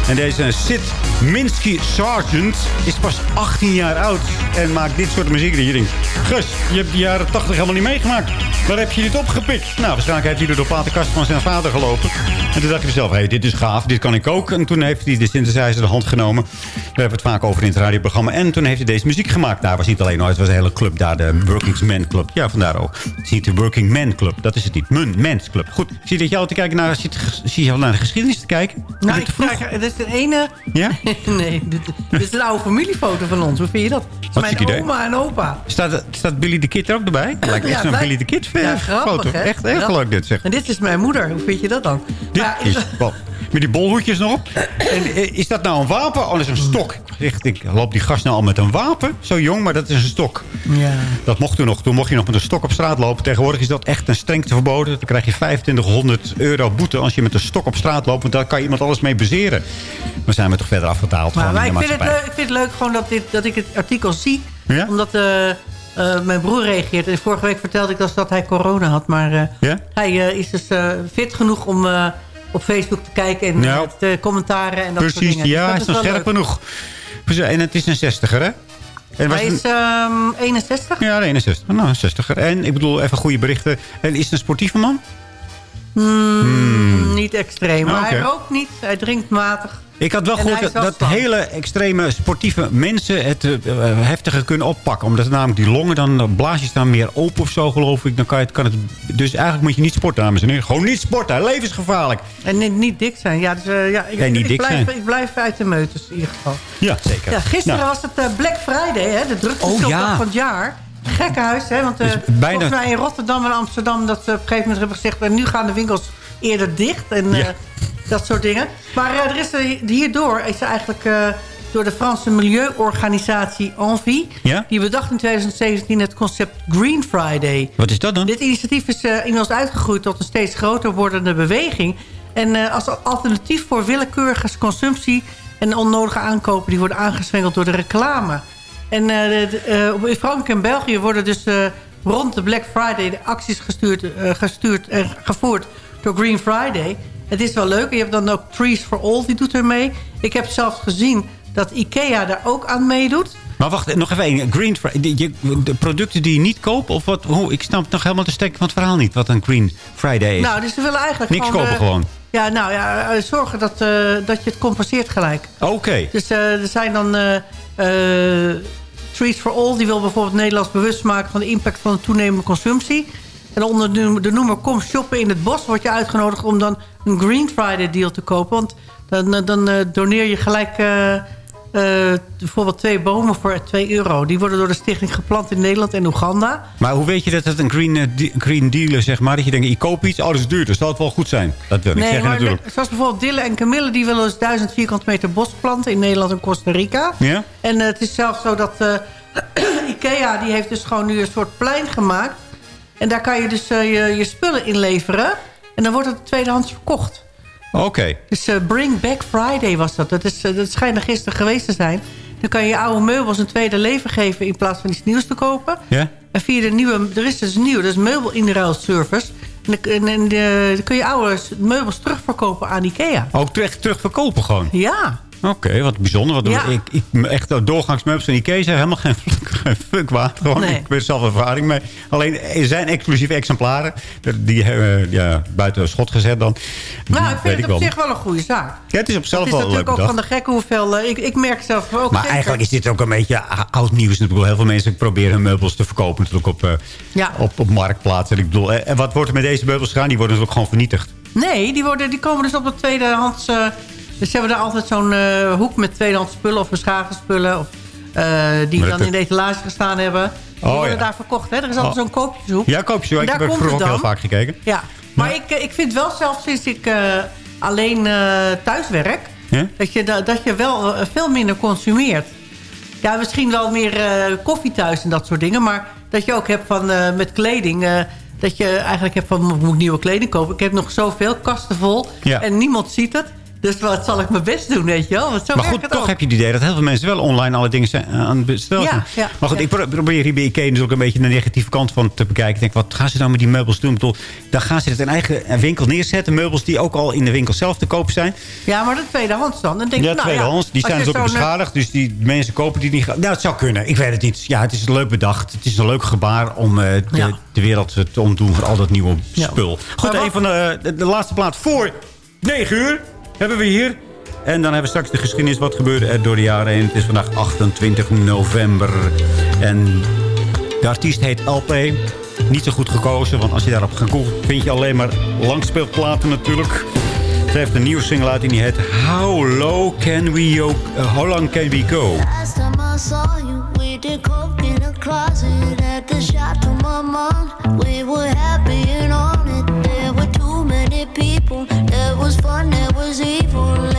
En deze Sid Minsky Sargent is pas 18 jaar oud. En maakt dit soort muziek. Je denkt, Gus, je hebt de jaren 80 helemaal niet meegemaakt. Waar heb je dit opgepikt? Nou, waarschijnlijk heeft hij door de platenkast van zijn vader gelopen. En toen dacht hij zelf, hey, dit is gaaf, dit kan ik ook. En toen heeft hij de synthesizer de hand genomen. Daar hebben we het vaak over in het radioprogramma. En toen heeft hij deze muziek gemaakt. Daar was niet alleen nooit, het was een hele club daar, de Working Man Club. Ja, vandaar ook. Het is niet de Working Man Club, dat is het niet. Mun, Mens Club. Goed, zie dat jij al te kijken naar, zie je naar de geschiedenis te kijken? Nou, ik dit is de ene... Ja? nee, dit, dit is een oude familiefoto van ons. Hoe vind je dat? Dat is mijn idee. oma en opa. Staat, staat Billy the Kid er ook erbij? Lijkt echt Ja, zo'n wij- Billy the Kid Ja, grappig, foto. hè? Echt, echt leuk dit zeg. En dit is mijn moeder. Hoe vind je dat dan? Dit Maar is, wel- met die bolhoedjes nog op. En eh, is dat nou een wapen? Oh, dat is een stok. Ik loop die gast nou al met een wapen. Zo jong, maar dat is een stok. Ja. Dat mocht toen nog. Toen mocht je nog met een stok op straat lopen. Tegenwoordig is dat echt een strengte verboden. Dan krijg je 2500 euro boete als je met een stok op straat loopt. Want daar kan je iemand alles mee bezeren. Maar zijn we toch verder afgetaald Maar, maar ik, vind het ik vind het leuk gewoon dat, dit, dat ik het artikel zie. Ja? Omdat eh, eh, mijn broer reageert. En vorige week vertelde ik dus dat hij corona had. Maar hij is dus fit genoeg om op Facebook te kijken. En Nou, eh, te commentaren en dat soort Precies, dingen. Dus ja, dat is nog scherp leuk. genoeg. Precies, En het is een 60er, hè? En Hij is ehm 61. Ja, de 61. Nou, een 60er. En ik bedoel, even goede berichten. En is het een sportieve man? Hmm, Niet extreem. Maar hij Oké. rookt niet. Hij drinkt matig. Ik had wel gehoord hij dat, hele extreme sportieve mensen het eh, heftiger kunnen oppakken. Omdat namelijk die longen, dan blaas je staan meer open of zo, geloof ik. Dan kan je, het- kan het, dus eigenlijk moet je niet sporten, dames en heren. Gewoon niet sporten, levensgevaarlijk. En niet, niet dik zijn. Ja, dus, eh, ja, ik, Nee, niet ik dik blijf, zijn. Ik blijf uit de meutes in ieder geval. Ja, zeker. Ja, gisteren Nou, was het Black Friday, hè, de drukste Oh, ja. van het jaar. Gekkenhuis, hè, want Dus bijna- volgens mij in Rotterdam en Amsterdam... dat ze op een gegeven moment hebben gezegd... en nu gaan de winkels eerder dicht en eh, Ja. dat soort dingen. Maar eh, er is er, hierdoor is er eigenlijk door de Franse milieuorganisatie Envie... Ja? die bedacht in 2017 het concept Green Friday. Wat is dat dan? Dit initiatief is eh, inmiddels uitgegroeid tot een steeds groter wordende beweging. En als alternatief voor willekeurige consumptie en onnodige aankopen... die worden aangestrengeld door de reclame. En eh, eh, in Frankrijk en België worden dus eh, rond de Black Friday... de acties gestuurd, gestuurd en gevoerd door Green Friday. Het is wel leuk. Je hebt dan ook Trees for All, die doet er mee. Ik heb zelfs gezien dat IKEA daar ook aan meedoet. Maar wacht, nog even één. Green Friday. De producten die je niet koopt? Of wat? Hoe, ik snap nog helemaal de stek van het verhaal niet. Wat een Green Friday is. Nou, dus ze willen eigenlijk Niks gewoon... kopen gewoon. Ja, nou ja, zorgen dat, dat je het compenseert gelijk. Oké. Dus er zijn dan... eh eh, Trees for All, die wil bijvoorbeeld Nederlands bewust maken... van de impact van de toenemende consumptie. En onder de, noemer Kom shoppen in het bos... word je uitgenodigd om dan een Green Friday deal te kopen. Want dan, eh, dan eh, doneer je gelijk... eh, eh, bijvoorbeeld twee bomen voor 2 euro. Die worden door de stichting geplant in Nederland en Oeganda. Maar hoe weet je dat het een green, eh, green deal is, zeg maar? Dat je denkt, ik koop iets, oh, dat is duur, dus zal het wel goed zijn. Dat wil ik zeggen natuurlijk. de- zoals bijvoorbeeld Dille en Camille... die willen dus 1000 vierkante meter bos planten in Nederland en Costa Rica. Ja? En eh, het is zelfs zo dat Ikea... die heeft dus gewoon nu een soort plein gemaakt. En daar kan je dus je, je spullen inleveren. En dan wordt het tweedehands verkocht. Oké. Dus eh, Bring Back Friday was dat. Dat, is, eh, dat schijnt er gisteren geweest te zijn. Dan kan je oude meubels een tweede leven geven... in plaats van iets nieuws te kopen. Ja? En via de nieuwe... Er is dus nieuw, dat is meubelinruilservice. En, dan- en, en de- dan kun je oude meubels terugverkopen aan Ikea. Ook terug, terug verkopen gewoon? Ja. Oké, wat bijzonder. Wat Ja. ik, ik, echt doorgangsmeubels van Ikea zijn helemaal geen, fuck waard. Gewoon, Nee. Ik heb er zelf ervaring mee. Alleen, er zijn exclusieve exemplaren. Die hebben ja, buiten schot gezet dan. Nou, ik weet vind het op wel. zich wel een goede zaak. Ja, het is op zichzelf Het is wel een natuurlijk leuke ook dag. van de gekke hoeveel... eh, ik, ik merk zelf ook Maar zeker- eigenlijk is dit ook een beetje a- oud nieuws. Ik bedoel, heel veel mensen proberen hun meubels te verkopen natuurlijk op, eh, Ja. op, op marktplaatsen. Ik bedoel, eh, en wat wordt er met deze meubels gedaan? Die worden natuurlijk gewoon vernietigd. Nee, die, worden, die komen dus op de tweedehands... dus ze hebben daar altijd zo'n eh, hoek met tweedehands spullen of beschaafde spullen. Of, eh, die dan in de etalage gestaan hebben. Die Oh, worden ja. daar verkocht. Hè? Er is altijd Oh. zo'n koopjeshoek. Ja, koop je zo. En Ik daar heb vroeger ook heel vaak gekeken. Ja, maar ik, eh, ik vind wel zelf sinds ik alleen thuis werk... Ja? Dat, je, da- dat je wel veel minder consumeert. Ja, misschien wel meer koffie thuis en dat soort dingen. Maar dat je ook hebt van, met kleding... Dat je eigenlijk hebt van, moet ik nieuwe kleding kopen? Ik heb nog zoveel kasten vol. Ja. En niemand ziet het. Dus wat zal ik mijn best doen, weet je wel? Want zo maar goed, toch ook. heb je het idee dat heel veel mensen wel online alle dingen zijn aan het bestellen. Ja, ja. maar goed, Ja. ik pro- probeer hier bij Ikea natuurlijk een beetje de negatieve kant van te bekijken. Ik denk, wat gaan ze nou met die meubels doen? Ik bedoel, dan gaan ze het in eigen winkel neerzetten. Meubels die ook al in de winkel zelf te koop zijn. Ja, maar de tweedehands dan. dan denk Ja, ik, nou, tweedehands. Die zijn dus ook eh, beschadigd. Dus die mensen kopen die niet. Nou, het zou kunnen. Ik weet het niet. Ja, het is leuk bedacht. Het is een leuk gebaar om eh, de, de wereld te ontdoen voor al dat nieuwe spul. Goed, een van de laatste plaat voor 9 uur hebben we hier. En dan hebben we straks de geschiedenis. Wat gebeurde er door de jaren heen. Het is vandaag 28 november. En de artiest heet LP. Niet zo goed gekozen, want als je daarop gaat googlen... vind je alleen maar langspeelplaten natuurlijk. Ze heeft een nieuwe single uit en die heet How Low Can We uh, How Long Can We Go? Last time I saw you, we did coke in a closet at the shop to mom. We were happy was evil,